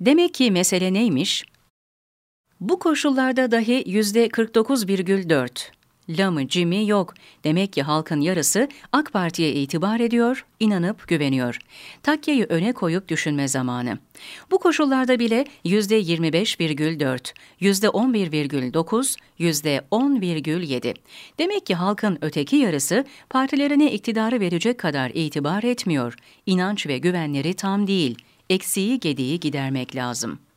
Demek ki mesele neymiş? Bu koşullarda dahi yüzde 49,4 lamı cimi yok. Demek ki halkın yarısı AK Parti'ye itibar ediyor, inanıp güveniyor. Takkeyi öne koyup düşünme zamanı. Bu koşullarda bile yüzde 25,4, yüzde 11,9, yüzde 10,7. Demek ki halkın öteki yarısı partilerine iktidarı verecek kadar itibar etmiyor. İnanç ve güvenleri tam değil. Eksiği gediği gidermek lazım.''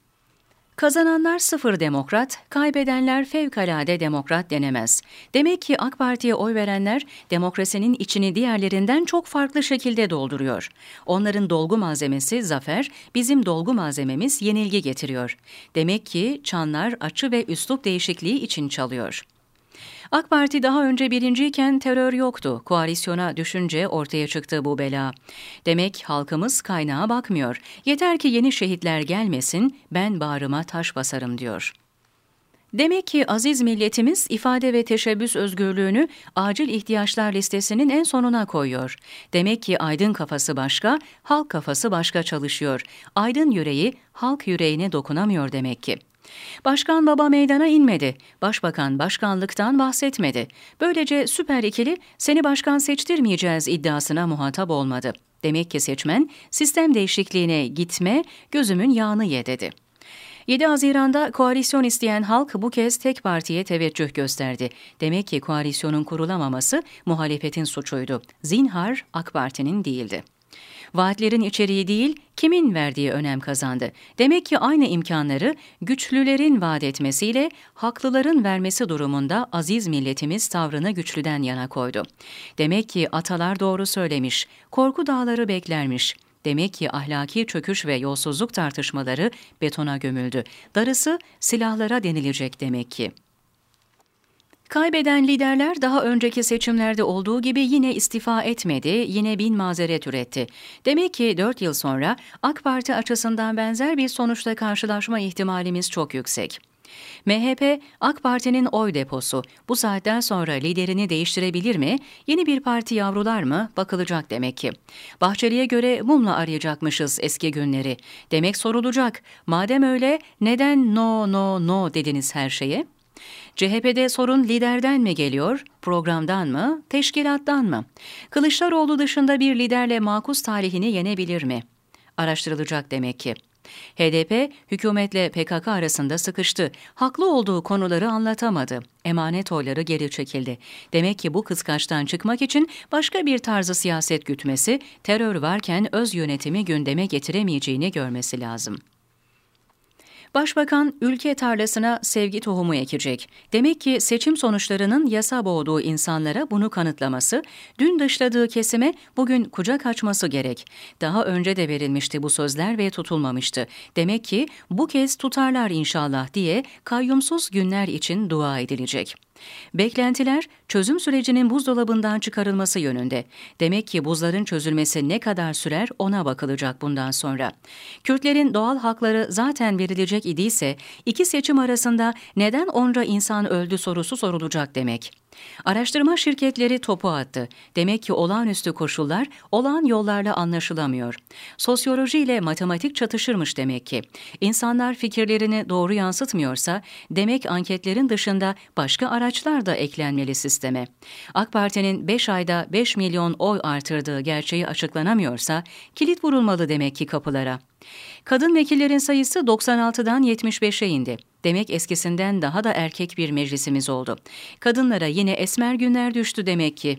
Kazananlar sıfır demokrat, kaybedenler fevkalade demokrat denemez. Demek ki AK Parti'ye oy verenler demokrasinin içini diğerlerinden çok farklı şekilde dolduruyor. Onların dolgu malzemesi zafer, bizim dolgu malzememiz yenilgi getiriyor. Demek ki çanlar açı ve üslup değişikliği için çalıyor. AK Parti daha önce birinciyken terör yoktu. Koalisyona düşünce ortaya çıktı bu bela. Demek halkımız kaynağa bakmıyor. Yeter ki yeni şehitler gelmesin, ben bağrıma taş basarım diyor. Demek ki aziz milletimiz ifade ve teşebbüs özgürlüğünü acil ihtiyaçlar listesinin en sonuna koyuyor. Demek ki aydın kafası başka, halk kafası başka çalışıyor. Aydın yüreği halk yüreğine dokunamıyor demek ki. Başkan baba meydana inmedi. Başbakan başkanlıktan bahsetmedi. Böylece süper ikili seni başkan seçtirmeyeceğiz iddiasına muhatap olmadı. Demek ki seçmen sistem değişikliğine gitme, gözümün yağını ye dedi. 7 Haziran'da koalisyon isteyen halk bu kez tek partiye teveccüh gösterdi. Demek ki koalisyonun kurulamaması muhalefetin suçuydu. Zinhar AK Parti'nin değildi. Vaatlerin içeriği değil, kimin verdiği önem kazandı. Demek ki aynı imkanları güçlülerin vaat etmesiyle haklıların vermesi durumunda aziz milletimiz tavrını güçlüden yana koydu. Demek ki atalar doğru söylemiş, korku dağları beklermiş. Demek ki ahlaki çöküş ve yolsuzluk tartışmaları betona gömüldü. Darısı silahlara denilecek demek ki. Kaybeden liderler daha önceki seçimlerde olduğu gibi yine istifa etmedi, yine bin mazeret üretti. Demek ki 4 yıl sonra AK Parti açısından benzer bir sonuçla karşılaşma ihtimalimiz çok yüksek. MHP, AK Parti'nin oy deposu. Bu saatten sonra liderini değiştirebilir mi? Yeni bir parti yavrular mı? Bakılacak demek ki. Bahçeli'ye göre mumla arayacakmışız eski günleri. Demek sorulacak. Madem öyle neden no no no dediniz her şeye? CHP'de sorun liderden mi geliyor, programdan mı, teşkilattan mı? Kılıçdaroğlu dışında bir liderle makus tarihini yenebilir mi? Araştırılacak demek ki. HDP, hükümetle PKK arasında sıkıştı. Haklı olduğu konuları anlatamadı. Emanet oyları geri çekildi. Demek ki bu kıskaçtan çıkmak için başka bir tarzı siyaset gütmesi, terör varken öz yönetimi gündeme getiremeyeceğini görmesi lazım. Başbakan ülke tarlasına sevgi tohumu ekecek. Demek ki seçim sonuçlarının yasa boğduğu insanlara bunu kanıtlaması, dün dışladığı kesime bugün kucak açması gerek. Daha önce de verilmişti bu sözler ve tutulmamıştı. Demek ki bu kez tutarlar inşallah diye kayyumsuz günler için dua edilecek. Beklentiler çözüm sürecinin buzdolabından çıkarılması yönünde. Demek ki buzların çözülmesi ne kadar sürer ona bakılacak bundan sonra. Kürtlerin doğal hakları zaten verilecek idiyse iki seçim arasında neden onca insan öldü sorusu sorulacak demek. Araştırma şirketleri topu attı. Demek ki olağanüstü koşullar olağan yollarla anlaşılamıyor. Sosyoloji ile matematik çatışırmış demek ki. İnsanlar fikirlerini doğru yansıtmıyorsa demek anketlerin dışında başka araçlar da eklenmeli sisteme. AK Parti'nin 5 ayda 5 milyon oy artırdığı gerçeği açıklanamıyorsa kilit vurulmalı demek ki kapılara. Kadın vekillerin sayısı 96'dan 75'e indi. Demek eskisinden daha da erkek bir meclisimiz oldu. Kadınlara yine esmer günler düştü demek ki.